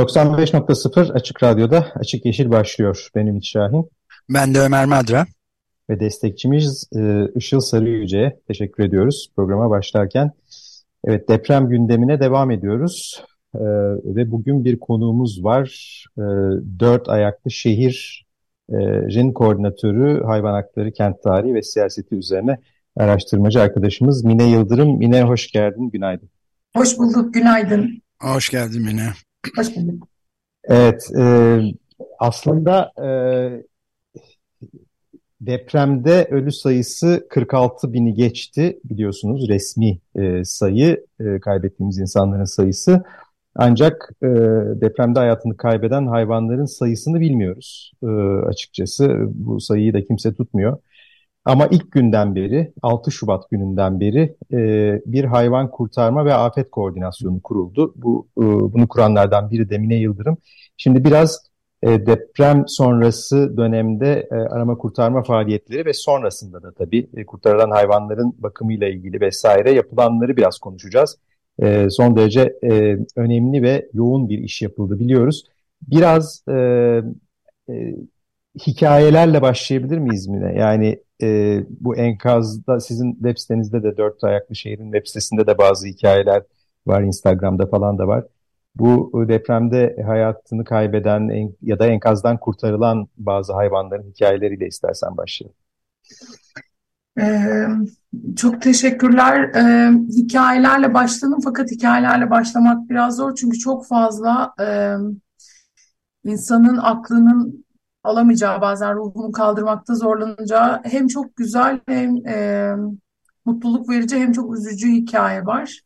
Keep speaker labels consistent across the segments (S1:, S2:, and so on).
S1: ...95.0 Açık Radyo'da Açık Yeşil başlıyor. Ben Ümit Şahin.
S2: Ben de Ömer Madra.
S1: Ve destekçimiz e, Işıl Sarıyüce'ye teşekkür ediyoruz programa başlarken. Evet deprem gündemine devam ediyoruz. Ee, ve bugün bir konuğumuz var. Ee, dört ayaklı şehrin koordinatörü hayvan hakları, kent tarihi ve siyaseti üzerine araştırmacı arkadaşımız Mine Yıldırım. Mine hoş geldin, günaydın.
S3: Hoş bulduk, günaydın.
S2: Hoş geldin Mine.
S3: Hoş bulduk.
S1: Evet, e, aslında e, depremde ölü sayısı 46 bini geçti biliyorsunuz resmi e, sayı e, kaybettiğimiz insanların sayısı. Ancak e, depremde hayatını kaybeden hayvanların sayısını bilmiyoruz e, açıkçası. Bu sayıyı da kimse tutmuyor. Ama ilk günden beri, 6 Şubat gününden beri e, bir hayvan kurtarma ve afet koordinasyonu kuruldu. Bu e, Bunu kuranlardan biri Demine Yıldırım. Şimdi biraz e, deprem sonrası dönemde e, arama kurtarma faaliyetleri ve sonrasında da tabii e, kurtarılan hayvanların bakımıyla ilgili vesaire yapılanları biraz konuşacağız e, son derece e, önemli ve yoğun bir iş yapıldı biliyoruz. Biraz e, e, hikayelerle başlayabilir miyiz Mine? Yani e, bu enkazda sizin web sitenizde de Dört Ayaklı Şehir'in web sitesinde de bazı hikayeler var, Instagram'da falan da var. Bu depremde hayatını kaybeden en, ya da enkazdan kurtarılan bazı hayvanların hikayeleriyle istersen başlayalım.
S3: Ee, çok teşekkürler. Ee, hikayelerle başladım fakat hikayelerle başlamak biraz zor çünkü çok fazla e, insanın aklının alamayacağı bazen ruhunu kaldırmakta zorlanacağı hem çok güzel hem e, mutluluk verici hem çok üzücü hikaye var.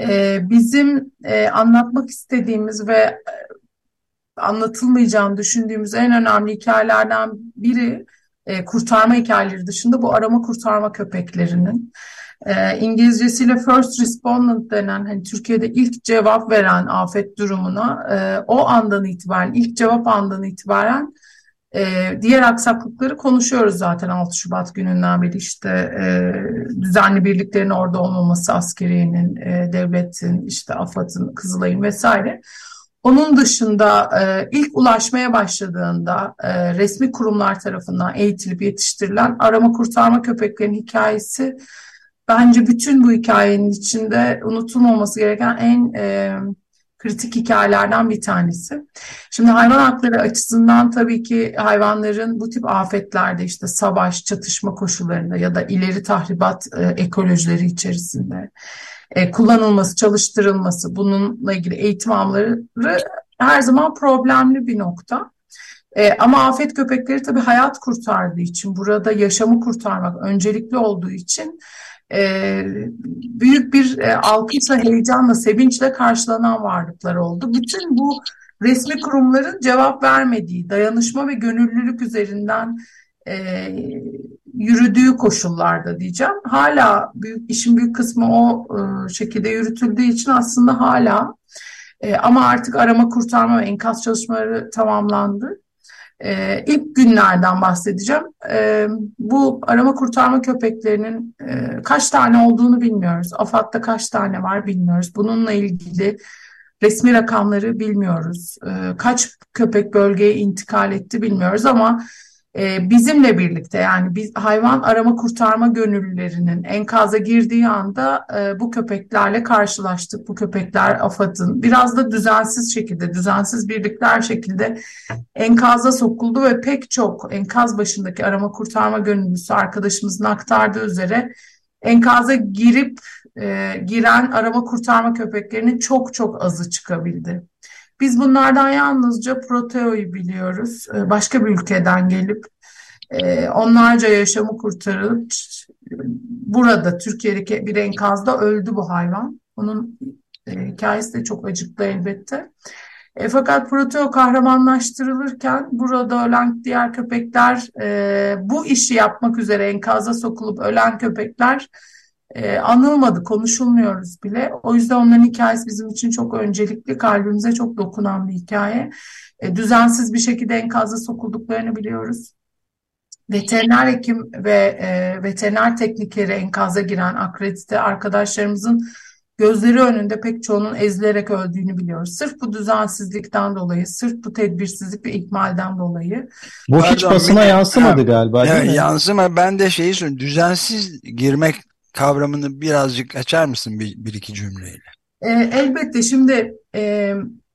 S3: E, bizim e, anlatmak istediğimiz ve anlatılmayacağını düşündüğümüz en önemli hikayelerden biri e, kurtarma hikayeleri dışında bu arama kurtarma köpeklerinin e, İngilizcesiyle first respondent denen hani Türkiye'de ilk cevap veren afet durumuna e, o andan itibaren ilk cevap andan itibaren e, diğer aksaklıkları konuşuyoruz zaten 6 Şubat gününden beri işte e, düzenli birliklerin orada olmaması askeriyenin, e, devletin, işte AFAD'ın, Kızılay'ın vesaire. Onun dışında e, ilk ulaşmaya başladığında e, resmi kurumlar tarafından eğitilip yetiştirilen arama kurtarma köpeklerin hikayesi bence bütün bu hikayenin içinde unutulmaması gereken en e, kritik hikayelerden bir tanesi. Şimdi hayvan hakları açısından tabii ki hayvanların bu tip afetlerde işte savaş, çatışma koşullarında ya da ileri tahribat e, ekolojileri içerisinde e, kullanılması, çalıştırılması, bununla ilgili eğitim almaları her zaman problemli bir nokta. E, ama afet köpekleri tabii hayat kurtardığı için, burada yaşamı kurtarmak öncelikli olduğu için e, büyük bir e, alkışla, heyecanla, sevinçle karşılanan varlıklar oldu. Bütün bu resmi kurumların cevap vermediği, dayanışma ve gönüllülük üzerinden e, yürüdüğü koşullarda diyeceğim. Hala büyük işin büyük kısmı o e, şekilde yürütüldüğü için aslında hala e, ama artık arama kurtarma ve enkaz çalışmaları tamamlandı. E, ilk günlerden bahsedeceğim. E, bu arama kurtarma köpeklerinin e, kaç tane olduğunu bilmiyoruz. AFAD'da kaç tane var bilmiyoruz. Bununla ilgili resmi rakamları bilmiyoruz. E, kaç köpek bölgeye intikal etti bilmiyoruz ama e, bizimle birlikte yani biz hayvan arama kurtarma gönüllülerinin enkaza girdiği anda e, bu köpeklerle karşılaştık. Bu köpekler AFAD'ın biraz da düzensiz şekilde, düzensiz birlikler şekilde enkaza sokuldu ve pek çok enkaz başındaki arama kurtarma gönüllüsü arkadaşımızın aktardığı üzere enkaza girip e, giren arama kurtarma köpeklerinin çok çok azı çıkabildi. Biz bunlardan yalnızca Proteo'yu biliyoruz. Ee, başka bir ülkeden gelip e, onlarca yaşamı kurtarılıp burada Türkiye'deki bir enkazda öldü bu hayvan. Onun E, hikayesi de çok acıklı elbette. E, fakat Proteo kahramanlaştırılırken burada ölen diğer köpekler e, bu işi yapmak üzere enkaza sokulup ölen köpekler e, anılmadı, konuşulmuyoruz bile. O yüzden onların hikayesi bizim için çok öncelikli, kalbimize çok dokunan bir hikaye. E, düzensiz bir şekilde enkaza sokulduklarını biliyoruz. Veteriner hekim ve e, veteriner teknikeri enkaza giren akredite arkadaşlarımızın gözleri önünde pek çoğunun ezilerek öldüğünü biliyoruz. Sırf bu düzensizlikten dolayı, sırf bu tedbirsizlik ve ihmalden dolayı.
S1: Bu hiç basına yansımadı galiba değil
S2: ya,
S1: mi?
S2: Yansıma ben de şeyi söyleyeyim. Düzensiz girmek kavramını birazcık açar mısın bir, bir iki cümleyle?
S3: E, elbette şimdi e,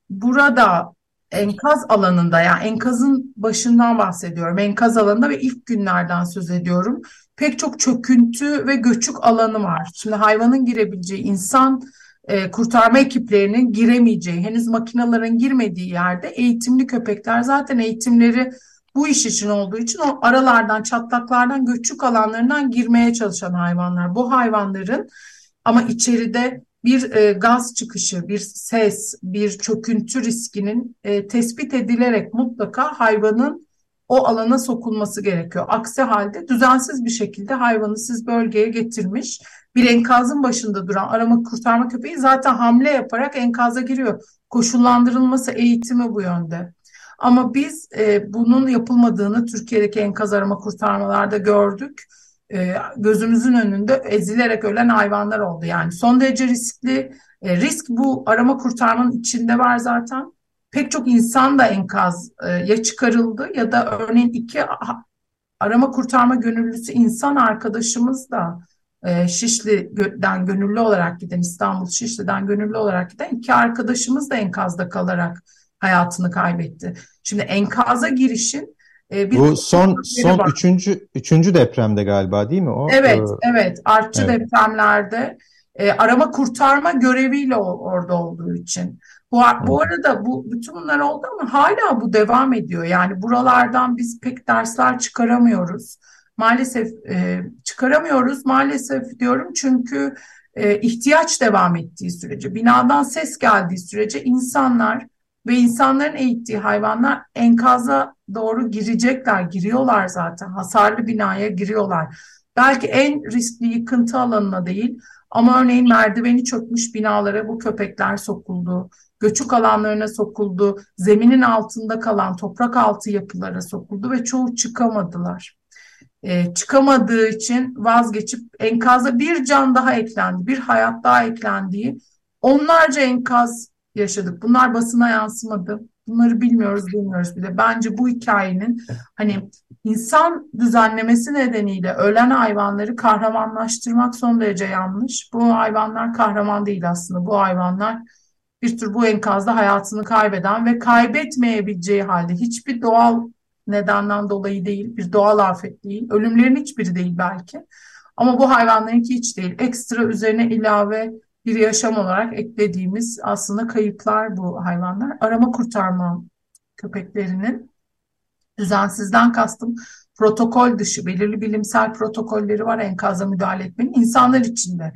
S3: burada enkaz alanında yani enkazın başından bahsediyorum. Enkaz alanında ve ilk günlerden söz ediyorum. Pek çok çöküntü ve göçük alanı var. Şimdi hayvanın girebileceği, insan e, kurtarma ekiplerinin giremeyeceği, henüz makinelerin girmediği yerde eğitimli köpekler zaten eğitimleri bu iş için olduğu için o aralardan, çatlaklardan, göçük alanlarından girmeye çalışan hayvanlar. Bu hayvanların ama içeride bir e, gaz çıkışı, bir ses, bir çöküntü riskinin e, tespit edilerek mutlaka hayvanın o alana sokulması gerekiyor. Aksi halde düzensiz bir şekilde hayvanı siz bölgeye getirmiş bir enkazın başında duran arama kurtarma köpeği zaten hamle yaparak enkaza giriyor. Koşullandırılması eğitimi bu yönde. Ama biz e, bunun yapılmadığını Türkiye'deki enkaz arama kurtarmalarda gördük. E, gözümüzün önünde ezilerek ölen hayvanlar oldu. Yani son derece riskli. E, risk bu arama kurtarmanın içinde var zaten. Pek çok insan da enkaz e, ya çıkarıldı ya da örneğin iki arama kurtarma gönüllüsü insan arkadaşımız da e, Şişli'den gönüllü olarak giden İstanbul Şişli'den gönüllü olarak giden iki arkadaşımız da enkazda kalarak hayatını kaybetti. Şimdi enkaza girişin
S1: e, bir Bu son son var. üçüncü, üçüncü depremde galiba değil mi o?
S3: Evet, ee, evet. Artçı evet. depremlerde e, arama kurtarma göreviyle orada olduğu için. Bu, bu arada bu bütün bunlar oldu ama hala bu devam ediyor. Yani buralardan biz pek dersler çıkaramıyoruz. Maalesef e, çıkaramıyoruz. Maalesef diyorum çünkü e, ihtiyaç devam ettiği sürece, binadan ses geldiği sürece insanlar ve insanların eğittiği hayvanlar enkaza doğru girecekler, giriyorlar zaten. Hasarlı binaya giriyorlar. Belki en riskli yıkıntı alanına değil ama örneğin merdiveni çökmüş binalara bu köpekler sokuldu. Göçük alanlarına sokuldu. Zeminin altında kalan toprak altı yapılara sokuldu ve çoğu çıkamadılar. Ee, çıkamadığı için vazgeçip enkaza bir can daha eklendi, bir hayat daha eklendiği onlarca enkaz yaşadık. Bunlar basına yansımadı. Bunları bilmiyoruz, bilmiyoruz bile. Bence bu hikayenin hani insan düzenlemesi nedeniyle ölen hayvanları kahramanlaştırmak son derece yanlış. Bu hayvanlar kahraman değil aslında. Bu hayvanlar bir tür bu enkazda hayatını kaybeden ve kaybetmeyebileceği halde hiçbir doğal nedenden dolayı değil, bir doğal afet değil, ölümlerin hiçbiri değil belki. Ama bu hayvanlarınki hiç değil. Ekstra üzerine ilave bir yaşam olarak eklediğimiz aslında kayıplar bu hayvanlar. Arama kurtarma köpeklerinin düzensizden kastım protokol dışı belirli bilimsel protokolleri var enkaza müdahale etmenin insanlar içinde.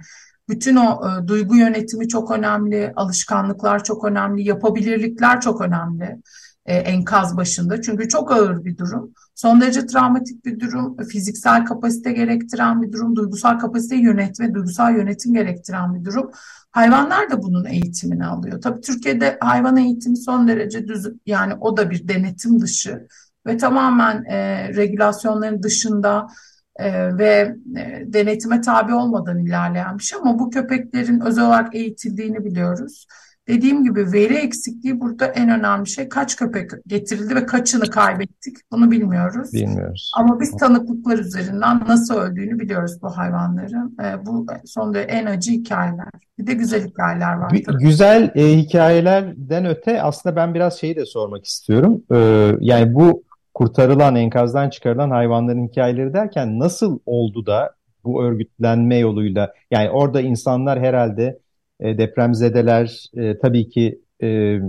S3: Bütün o e, duygu yönetimi çok önemli, alışkanlıklar çok önemli, yapabilirlikler çok önemli e, enkaz başında. Çünkü çok ağır bir durum. Son derece travmatik bir durum, fiziksel kapasite gerektiren bir durum, duygusal kapasiteyi yönetme, duygusal yönetim gerektiren bir durum. Hayvanlar da bunun eğitimini alıyor. Tabii Türkiye'de hayvan eğitimi son derece düz, yani o da bir denetim dışı ve tamamen e, regülasyonların dışında e, ve e, denetime tabi olmadan ilerleyen bir şey ama bu köpeklerin özel olarak eğitildiğini biliyoruz. Dediğim gibi veri eksikliği burada en önemli şey. Kaç köpek getirildi ve kaçını kaybettik bunu bilmiyoruz.
S1: Bilmiyoruz.
S3: Ama biz tanıklıklar üzerinden nasıl öldüğünü biliyoruz bu hayvanların. E, bu son derece en acı hikayeler. Bir de güzel hikayeler var.
S1: Tabii. Güzel e, hikayelerden öte aslında ben biraz şeyi de sormak istiyorum. E, yani bu kurtarılan, enkazdan çıkarılan hayvanların hikayeleri derken nasıl oldu da bu örgütlenme yoluyla yani orada insanlar herhalde e, depremzedeler e, tabii ki e,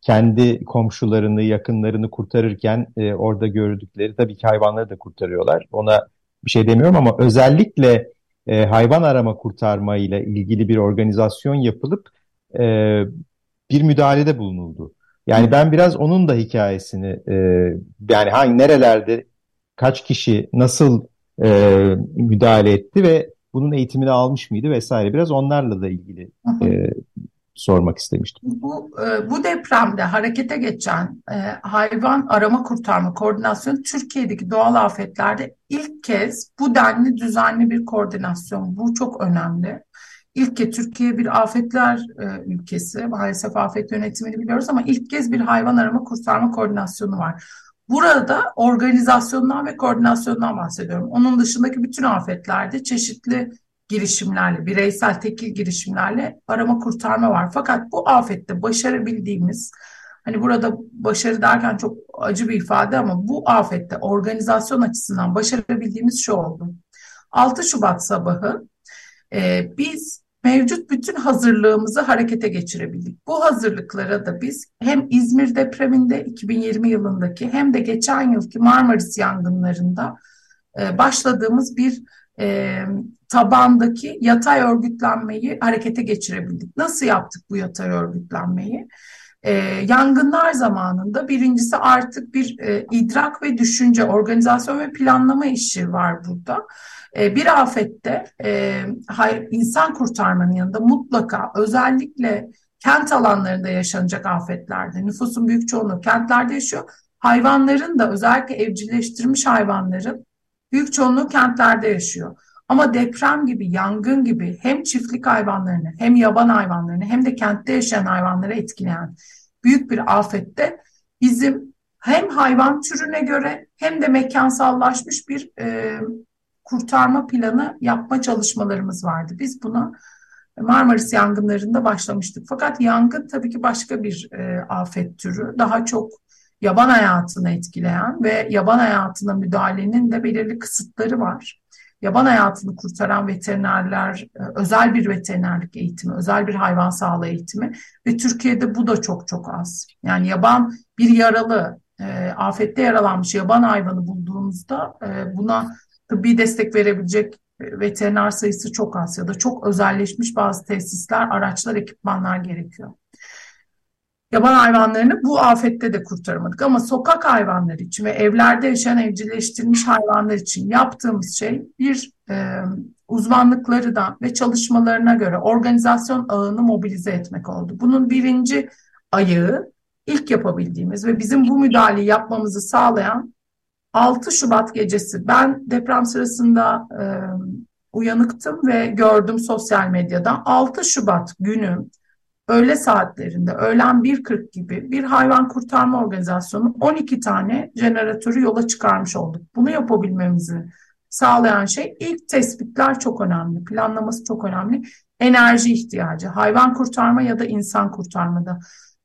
S1: kendi komşularını, yakınlarını kurtarırken e, orada gördükleri tabii ki hayvanları da kurtarıyorlar. Ona bir şey demiyorum ama özellikle e, hayvan arama kurtarma ile ilgili bir organizasyon yapılıp bir müdahalede bulunuldu. Yani ben biraz onun da hikayesini e, yani hangi nerelerde kaç kişi nasıl e, müdahale etti ve bunun eğitimini almış mıydı vesaire biraz onlarla da ilgili e, sormak istemiştim.
S3: Bu, e, bu depremde harekete geçen e, hayvan arama kurtarma koordinasyonu Türkiye'deki doğal afetlerde ilk kez bu denli düzenli bir koordinasyon. Bu çok önemli. İlk kez Türkiye bir afetler e, ülkesi. Maalesef afet yönetimini biliyoruz ama ilk kez bir hayvan arama kurtarma koordinasyonu var. Burada organizasyondan ve koordinasyondan bahsediyorum. Onun dışındaki bütün afetlerde çeşitli girişimlerle, bireysel tekil girişimlerle arama kurtarma var. Fakat bu afette başarabildiğimiz, hani burada başarı derken çok acı bir ifade ama bu afette organizasyon açısından başarabildiğimiz şu oldu. 6 Şubat sabahı e, biz mevcut bütün hazırlığımızı harekete geçirebildik. Bu hazırlıklara da biz hem İzmir depreminde 2020 yılındaki hem de geçen yılki Marmaris yangınlarında e, başladığımız bir e, tabandaki yatay örgütlenmeyi harekete geçirebildik. Nasıl yaptık bu yatay örgütlenmeyi? E, yangınlar zamanında birincisi artık bir e, idrak ve düşünce, organizasyon ve planlama işi var burada. E, bir afette e, insan kurtarmanın yanında mutlaka özellikle kent alanlarında yaşanacak afetlerde nüfusun büyük çoğunluğu kentlerde yaşıyor. Hayvanların da özellikle evcilleştirilmiş hayvanların büyük çoğunluğu kentlerde yaşıyor. Ama deprem gibi, yangın gibi hem çiftlik hayvanlarını hem yaban hayvanlarını hem de kentte yaşayan hayvanları etkileyen büyük bir afette bizim hem hayvan türüne göre hem de mekansallaşmış bir e, kurtarma planı yapma çalışmalarımız vardı. Biz buna Marmaris yangınlarında başlamıştık. Fakat yangın tabii ki başka bir e, afet türü. Daha çok yaban hayatını etkileyen ve yaban hayatına müdahalenin de belirli kısıtları var. Yaban hayatını kurtaran veterinerler, e, özel bir veterinerlik eğitimi, özel bir hayvan sağlığı eğitimi ve Türkiye'de bu da çok çok az. Yani yaban bir yaralı, e, afette yaralanmış yaban hayvanı bulduğumuzda e, buna tıbbi destek verebilecek e, veteriner sayısı çok az ya da çok özelleşmiş bazı tesisler, araçlar, ekipmanlar gerekiyor. Yaban hayvanlarını bu afette de kurtaramadık. Ama sokak hayvanları için ve evlerde yaşayan evcilleştirilmiş hayvanlar için yaptığımız şey bir e, uzmanlıklarından ve çalışmalarına göre organizasyon ağını mobilize etmek oldu. Bunun birinci ayağı ilk yapabildiğimiz ve bizim bu müdahaleyi yapmamızı sağlayan 6 Şubat gecesi. Ben deprem sırasında e, uyanıktım ve gördüm sosyal medyadan. 6 Şubat günü öğle saatlerinde öğlen 1.40 gibi bir hayvan kurtarma organizasyonu 12 tane jeneratörü yola çıkarmış olduk. Bunu yapabilmemizi sağlayan şey ilk tespitler çok önemli. Planlaması çok önemli. Enerji ihtiyacı hayvan kurtarma ya da insan kurtarmada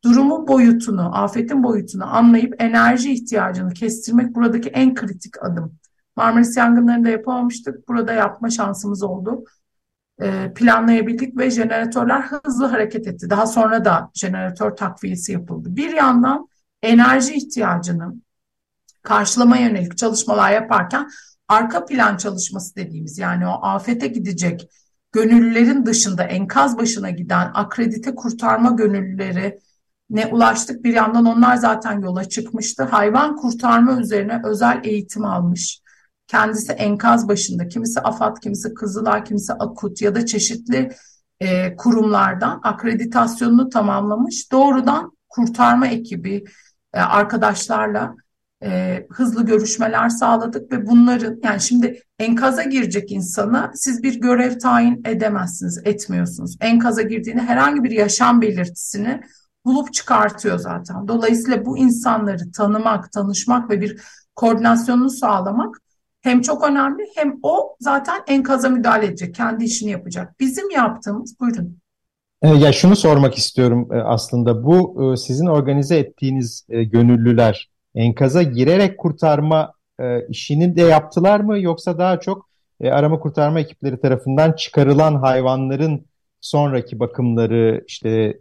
S3: durumun boyutunu, afetin boyutunu anlayıp enerji ihtiyacını kestirmek buradaki en kritik adım. Marmaris yangınlarında yapamamıştık. Burada yapma şansımız oldu. E, planlayabildik ve jeneratörler hızlı hareket etti. Daha sonra da jeneratör takviyesi yapıldı. Bir yandan enerji ihtiyacını karşılama yönelik çalışmalar yaparken arka plan çalışması dediğimiz yani o afete gidecek gönüllülerin dışında enkaz başına giden akredite kurtarma gönüllüleri ne ulaştık. Bir yandan onlar zaten yola çıkmıştı. Hayvan kurtarma üzerine özel eğitim almış. Kendisi enkaz başında, kimisi AFAD, kimisi Kızılay, kimisi AKUT ya da çeşitli e, kurumlardan akreditasyonunu tamamlamış. Doğrudan kurtarma ekibi e, arkadaşlarla e, hızlı görüşmeler sağladık ve bunların yani şimdi enkaza girecek insana siz bir görev tayin edemezsiniz, etmiyorsunuz. Enkaza girdiğinde herhangi bir yaşam belirtisini bulup çıkartıyor zaten. Dolayısıyla bu insanları tanımak, tanışmak ve bir koordinasyonunu sağlamak hem çok önemli hem o zaten enkaza müdahale edecek, kendi işini yapacak. Bizim yaptığımız, buyurun.
S1: E, ya şunu sormak istiyorum e, aslında bu e, sizin organize ettiğiniz gönüllüler enkaza girerek kurtarma işini de yaptılar mı yoksa daha çok arama kurtarma ekipleri tarafından çıkarılan hayvanların sonraki bakımları işte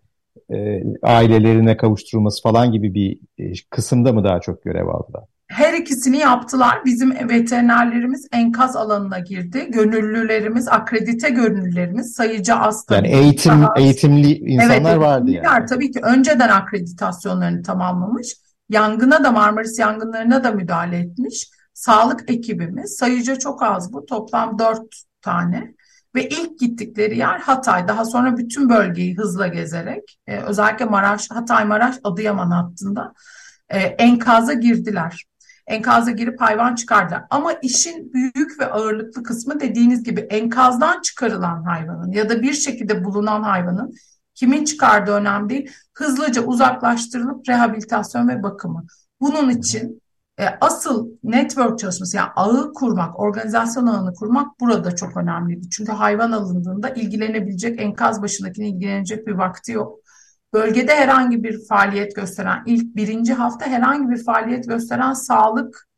S1: e, ailelerine kavuşturulması falan gibi bir e, kısımda mı daha çok görev aldılar?
S3: Her ikisini yaptılar. Bizim veterinerlerimiz enkaz alanına girdi. Gönüllülerimiz, akredite gönüllülerimiz, sayıcı hasta.
S1: Yani eğitim daha... eğitimli insanlar evet, vardı yani.
S3: Tabii ki önceden akreditasyonlarını tamamlamış. Yangına da Marmaris yangınlarına da müdahale etmiş. Sağlık ekibimiz sayıca çok az bu. Toplam dört tane. Ve ilk gittikleri yer Hatay. Daha sonra bütün bölgeyi hızla gezerek e, özellikle Maraş, Hatay-Maraş, Adıyaman hattında e, enkaza girdiler. Enkaza girip hayvan çıkardılar. Ama işin büyük ve ağırlıklı kısmı dediğiniz gibi enkazdan çıkarılan hayvanın ya da bir şekilde bulunan hayvanın kimin çıkardığı önemli değil. Hızlıca uzaklaştırılıp rehabilitasyon ve bakımı. Bunun için e, asıl network çalışması yani ağı kurmak, organizasyon ağını kurmak burada çok önemliydi. Çünkü hayvan alındığında ilgilenebilecek enkaz başındakine ilgilenecek bir vakti yok. Bölgede herhangi bir faaliyet gösteren, ilk birinci hafta herhangi bir faaliyet gösteren sağlık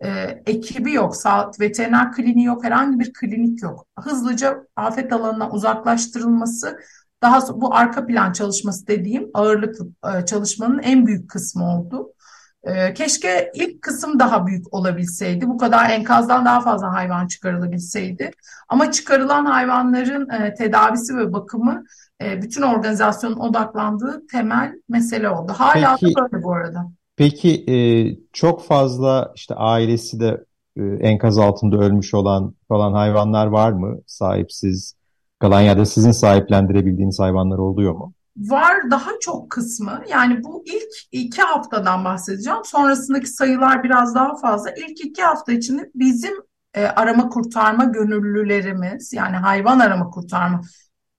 S3: e, ekibi yok, sağlık veteriner kliniği yok, herhangi bir klinik yok. Hızlıca afet alanına uzaklaştırılması, daha bu arka plan çalışması dediğim ağırlıklı e, çalışmanın en büyük kısmı oldu. E, keşke ilk kısım daha büyük olabilseydi. Bu kadar enkazdan daha fazla hayvan çıkarılabilseydi. Ama çıkarılan hayvanların e, tedavisi ve bakımı e, bütün organizasyonun odaklandığı temel mesele oldu. Hala peki, da böyle bu arada.
S1: Peki e, çok fazla işte ailesi de e, enkaz altında ölmüş olan falan hayvanlar var mı? Sahipsiz kalan ya da sizin sahiplendirebildiğiniz hayvanlar oluyor mu?
S3: Var daha çok kısmı yani bu ilk iki haftadan bahsedeceğim. Sonrasındaki sayılar biraz daha fazla. İlk iki hafta içinde bizim e, arama kurtarma gönüllülerimiz yani hayvan arama kurtarma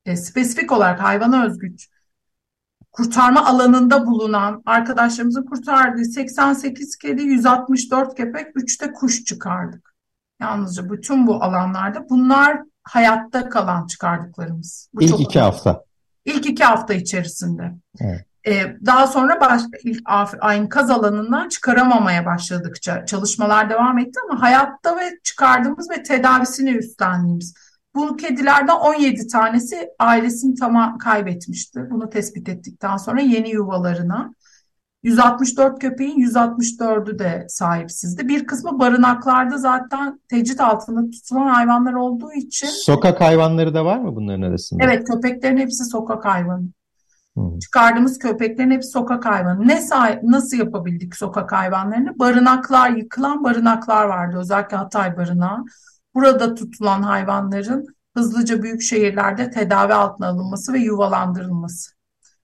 S3: e, spesifik olarak hayvana özgü kurtarma alanında bulunan arkadaşlarımızın kurtardığı 88 kedi, 164 köpek, 3 de kuş çıkardık. Yalnızca bütün bu alanlarda bunlar hayatta kalan çıkardıklarımız.
S1: Bu İlk iki önemli. hafta.
S3: İlk iki hafta içerisinde. Evet. Ee, daha sonra başka ilk aynı kaz alanından çıkaramamaya başladıkça çalışmalar devam etti ama hayatta ve çıkardığımız ve tedavisini üstlendiğimiz bu kedilerden 17 tanesi ailesini tamam kaybetmişti. Bunu tespit ettikten sonra yeni yuvalarına 164 köpeğin 164'ü de sahipsizdi. Bir kısmı barınaklarda zaten tecrit altında tutulan hayvanlar olduğu için.
S1: Sokak hayvanları da var mı bunların arasında?
S3: Evet köpeklerin hepsi sokak hayvanı. Hmm. Çıkardığımız köpeklerin hepsi sokak hayvanı. Ne sahip, nasıl yapabildik sokak hayvanlarını? Barınaklar, yıkılan barınaklar vardı. Özellikle Hatay barınağı. Burada tutulan hayvanların hızlıca büyük şehirlerde tedavi altına alınması ve yuvalandırılması.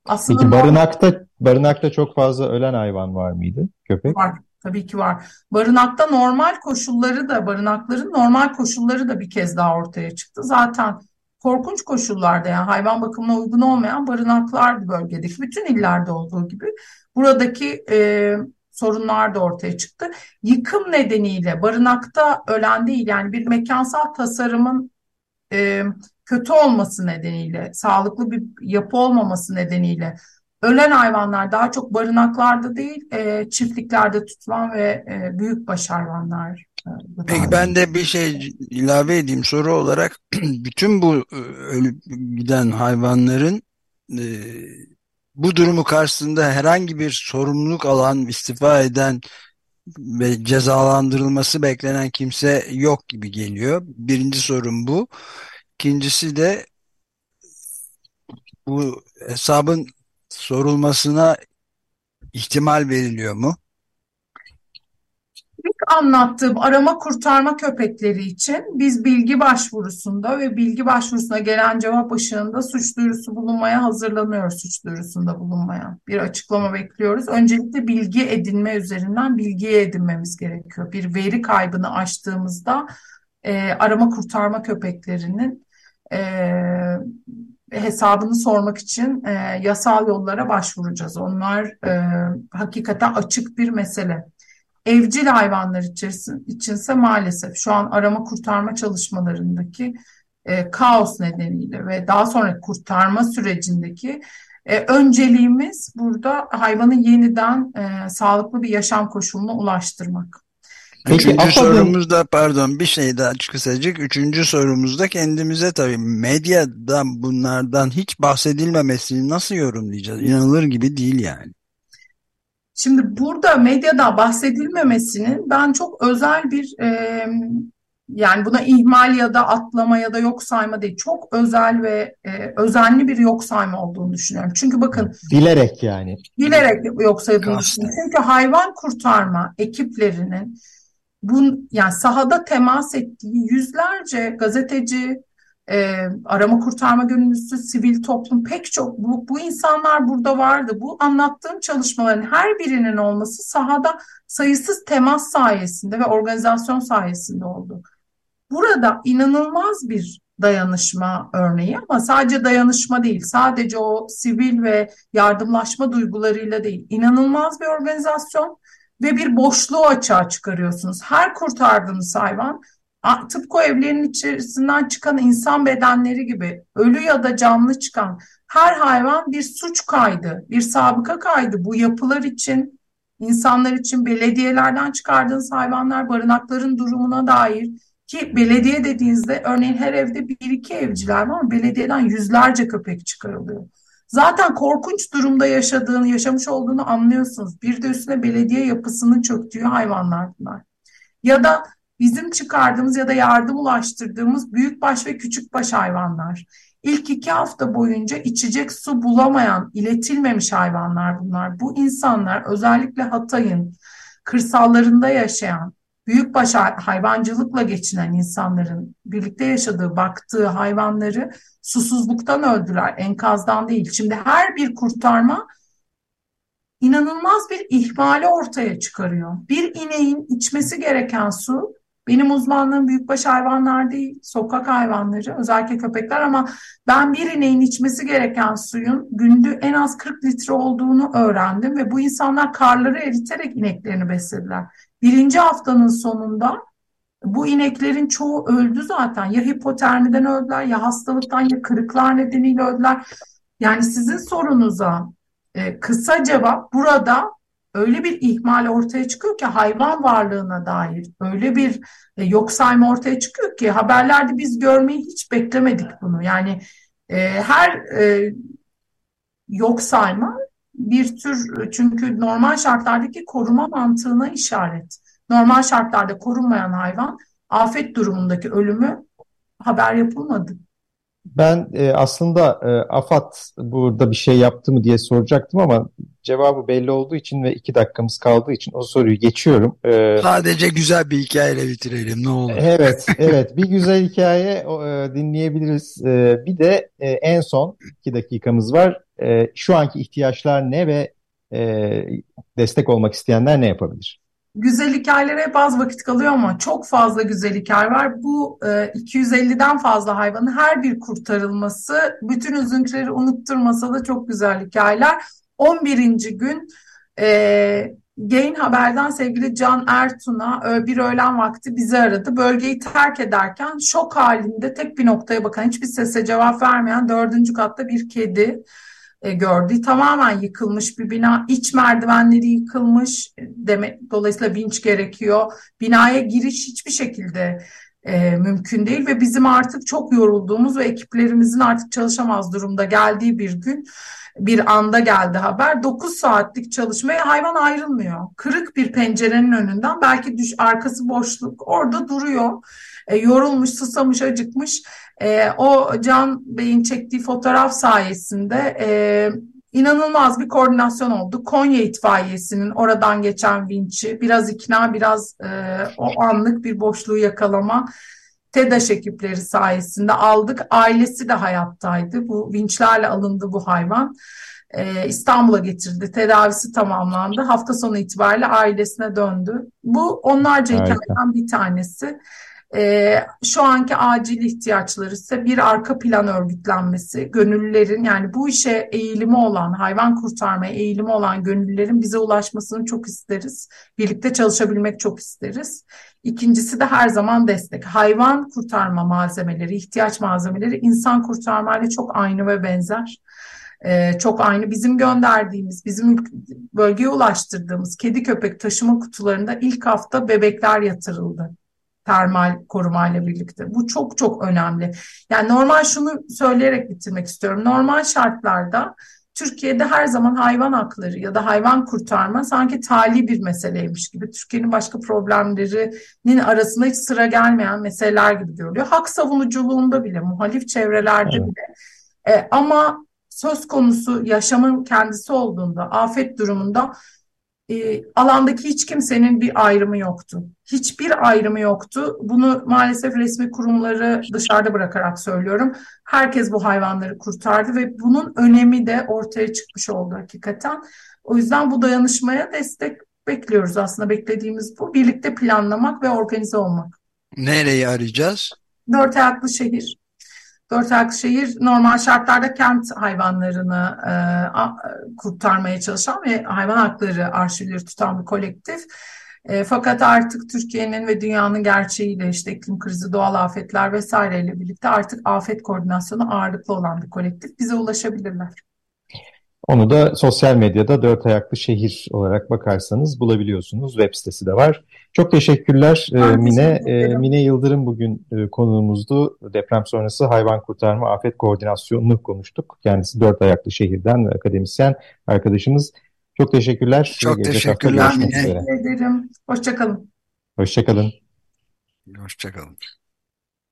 S1: Aslında Peki barınakta barınakta çok fazla ölen hayvan var mıydı köpek?
S3: Var. Tabii ki var. Barınakta normal koşulları da barınakların normal koşulları da bir kez daha ortaya çıktı. Zaten korkunç koşullarda yani hayvan bakımına uygun olmayan barınaklardı bölgedeki bütün illerde olduğu gibi. Buradaki e, sorunlar da ortaya çıktı. Yıkım nedeniyle barınakta ölen değil yani bir mekansal tasarımın e, kötü olması nedeniyle, sağlıklı bir yapı olmaması nedeniyle ölen hayvanlar daha çok barınaklarda değil, e, çiftliklerde tutulan ve e, büyükbaş hayvanlar.
S2: Peki ben de bir şey ilave edeyim soru olarak bütün bu ölüp giden hayvanların bu durumu karşısında herhangi bir sorumluluk alan, istifa eden ve cezalandırılması beklenen kimse yok gibi geliyor. Birinci sorun bu. İkincisi de bu hesabın sorulmasına ihtimal veriliyor mu?
S3: Anlattığım arama kurtarma köpekleri için biz bilgi başvurusunda ve bilgi başvurusuna gelen cevap ışığında suç duyurusu bulunmaya hazırlanıyoruz suç duyurusunda bulunmaya. Bir açıklama bekliyoruz. Öncelikle bilgi edinme üzerinden bilgiye edinmemiz gerekiyor. Bir veri kaybını açtığımızda e, arama kurtarma köpeklerinin e, hesabını sormak için e, yasal yollara başvuracağız. Onlar e, hakikaten açık bir mesele. Evcil hayvanlar içersin, içinse maalesef şu an arama kurtarma çalışmalarındaki e, kaos nedeniyle ve daha sonra kurtarma sürecindeki e, önceliğimiz burada hayvanı yeniden e, sağlıklı bir yaşam koşuluna ulaştırmak.
S2: Peki, Üçüncü AFAD'ın... sorumuzda pardon bir şey daha kısacık. Üçüncü sorumuzda kendimize tabii medyadan bunlardan hiç bahsedilmemesini nasıl yorumlayacağız? İnanılır gibi değil yani.
S3: Şimdi burada medyada bahsedilmemesinin ben çok özel bir e, yani buna ihmal ya da atlama ya da yok sayma değil. Çok özel ve e, özenli bir yok sayma olduğunu düşünüyorum. Çünkü bakın
S1: bilerek yani.
S3: Bilerek yok saydığını düşünüyorum. Çünkü hayvan kurtarma ekiplerinin bu yani sahada temas ettiği yüzlerce gazeteci, e, arama kurtarma gönüllüsü, sivil toplum pek çok bu, bu insanlar burada vardı. Bu anlattığım çalışmaların her birinin olması sahada sayısız temas sayesinde ve organizasyon sayesinde oldu. Burada inanılmaz bir dayanışma örneği ama sadece dayanışma değil, sadece o sivil ve yardımlaşma duygularıyla değil, inanılmaz bir organizasyon ve bir boşluğu açığa çıkarıyorsunuz. Her kurtardığınız hayvan tıpkı evlerin içerisinden çıkan insan bedenleri gibi ölü ya da canlı çıkan her hayvan bir suç kaydı, bir sabıka kaydı. Bu yapılar için, insanlar için belediyelerden çıkardığınız hayvanlar barınakların durumuna dair ki belediye dediğinizde örneğin her evde bir iki evciler var ama belediyeden yüzlerce köpek çıkarılıyor. Zaten korkunç durumda yaşadığını, yaşamış olduğunu anlıyorsunuz. Bir de üstüne belediye yapısının çöktüğü hayvanlar bunlar. Ya da bizim çıkardığımız ya da yardım ulaştırdığımız büyükbaş ve küçükbaş hayvanlar. İlk iki hafta boyunca içecek su bulamayan, iletilmemiş hayvanlar bunlar. Bu insanlar özellikle Hatay'ın kırsallarında yaşayan, büyükbaş hayvancılıkla geçinen insanların birlikte yaşadığı, baktığı hayvanları susuzluktan öldüler, enkazdan değil. Şimdi her bir kurtarma inanılmaz bir ihmali ortaya çıkarıyor. Bir ineğin içmesi gereken su benim uzmanlığım büyükbaş hayvanlar değil, sokak hayvanları, özellikle köpekler ama ben bir ineğin içmesi gereken suyun günde en az 40 litre olduğunu öğrendim ve bu insanlar karları eriterek ineklerini beslediler. Birinci haftanın sonunda bu ineklerin çoğu öldü zaten. Ya hipotermiden öldüler, ya hastalıktan, ya kırıklar nedeniyle öldüler. Yani sizin sorunuza e, kısa cevap burada öyle bir ihmal ortaya çıkıyor ki hayvan varlığına dair öyle bir e, yok sayma ortaya çıkıyor ki haberlerde biz görmeyi hiç beklemedik bunu. Yani e, her e, yok sayma bir tür çünkü normal şartlardaki koruma mantığına işaret. Normal şartlarda korunmayan hayvan afet durumundaki ölümü haber yapılmadı.
S1: Ben e, aslında e, AFAD burada bir şey yaptı mı diye soracaktım ama cevabı belli olduğu için ve iki dakikamız kaldığı için o soruyu geçiyorum.
S2: E, Sadece güzel bir hikayeyle bitirelim ne olur.
S1: Evet, evet bir güzel hikaye e, dinleyebiliriz. E, bir de e, en son iki dakikamız var. E, şu anki ihtiyaçlar ne ve e, destek olmak isteyenler ne yapabilir?
S3: Güzel hikayelere hep az vakit kalıyor ama çok fazla güzel hikaye var. Bu e, 250'den fazla hayvanın her bir kurtarılması bütün üzüntüleri unutturmasa da çok güzel hikayeler. 11. gün e, Gain Haber'den sevgili Can Ertun'a bir öğlen vakti bizi aradı. Bölgeyi terk ederken şok halinde tek bir noktaya bakan hiçbir sese cevap vermeyen dördüncü katta bir kedi e, gördü. Tamamen yıkılmış bir bina. İç merdivenleri yıkılmış. Demek, dolayısıyla vinç gerekiyor. Binaya giriş hiçbir şekilde e, mümkün değil ve bizim artık çok yorulduğumuz ve ekiplerimizin artık çalışamaz durumda geldiği bir gün bir anda geldi haber. 9 saatlik çalışmaya hayvan ayrılmıyor. Kırık bir pencerenin önünden belki düş arkası boşluk orada duruyor. E, yorulmuş, susamış, acıkmış e, o Can Bey'in çektiği fotoğraf sayesinde e, inanılmaz bir koordinasyon oldu. Konya itfaiyesinin oradan geçen vinçi biraz ikna biraz e, o anlık bir boşluğu yakalama TEDAŞ ekipleri sayesinde aldık. Ailesi de hayattaydı. Bu vinçlerle alındı bu hayvan. Ee, İstanbul'a getirdi. Tedavisi tamamlandı. Hafta sonu itibariyle ailesine döndü. Bu onlarca hikayeden bir tanesi. E, şu anki acil ihtiyaçları ise bir arka plan örgütlenmesi, gönüllülerin yani bu işe eğilimi olan, hayvan kurtarmaya eğilimi olan gönüllülerin bize ulaşmasını çok isteriz. Birlikte çalışabilmek çok isteriz. İkincisi de her zaman destek. Hayvan kurtarma malzemeleri, ihtiyaç malzemeleri insan kurtarmayla çok aynı ve benzer. Ee, çok aynı bizim gönderdiğimiz, bizim bölgeye ulaştırdığımız kedi köpek taşıma kutularında ilk hafta bebekler yatırıldı termal korumayla birlikte. Bu çok çok önemli. Yani normal şunu söyleyerek bitirmek istiyorum. Normal şartlarda Türkiye'de her zaman hayvan hakları ya da hayvan kurtarma sanki tali bir meseleymiş gibi. Türkiye'nin başka problemlerinin arasında hiç sıra gelmeyen meseleler gibi görülüyor. Hak savunuculuğunda bile, muhalif çevrelerde evet. bile. E, ama söz konusu yaşamın kendisi olduğunda, afet durumunda e, alandaki hiç kimsenin bir ayrımı yoktu. Hiçbir ayrımı yoktu. Bunu maalesef resmi kurumları dışarıda bırakarak söylüyorum. Herkes bu hayvanları kurtardı ve bunun önemi de ortaya çıkmış oldu hakikaten. O yüzden bu dayanışmaya destek bekliyoruz aslında beklediğimiz bu. Birlikte planlamak ve organize olmak.
S2: Nereyi arayacağız?
S3: Dört ayaklı şehir. Dört ayaklı şehir normal şartlarda kent hayvanlarını e, a, kurtarmaya çalışan ve hayvan hakları arşivleri tutan bir kolektif. E, fakat artık Türkiye'nin ve dünyanın gerçeğiyle işte iklim krizi, doğal afetler vesaireyle birlikte artık afet koordinasyonu ağırlıklı olan bir kolektif. Bize ulaşabilirler.
S1: Onu da sosyal medyada dört ayaklı şehir olarak bakarsanız bulabiliyorsunuz. Web sitesi de var. Çok teşekkürler e, Mine. E, Mine Yıldırım bugün e, konuğumuzdu. Deprem sonrası hayvan kurtarma afet koordinasyonunu konuştuk. Kendisi dört ayaklı şehirden akademisyen arkadaşımız. Çok teşekkürler.
S2: Çok Gelecek teşekkürler
S3: Mine. Teşekkür ederim. Hoşçakalın.
S1: Hoşçakalın.
S2: Hoşçakalın.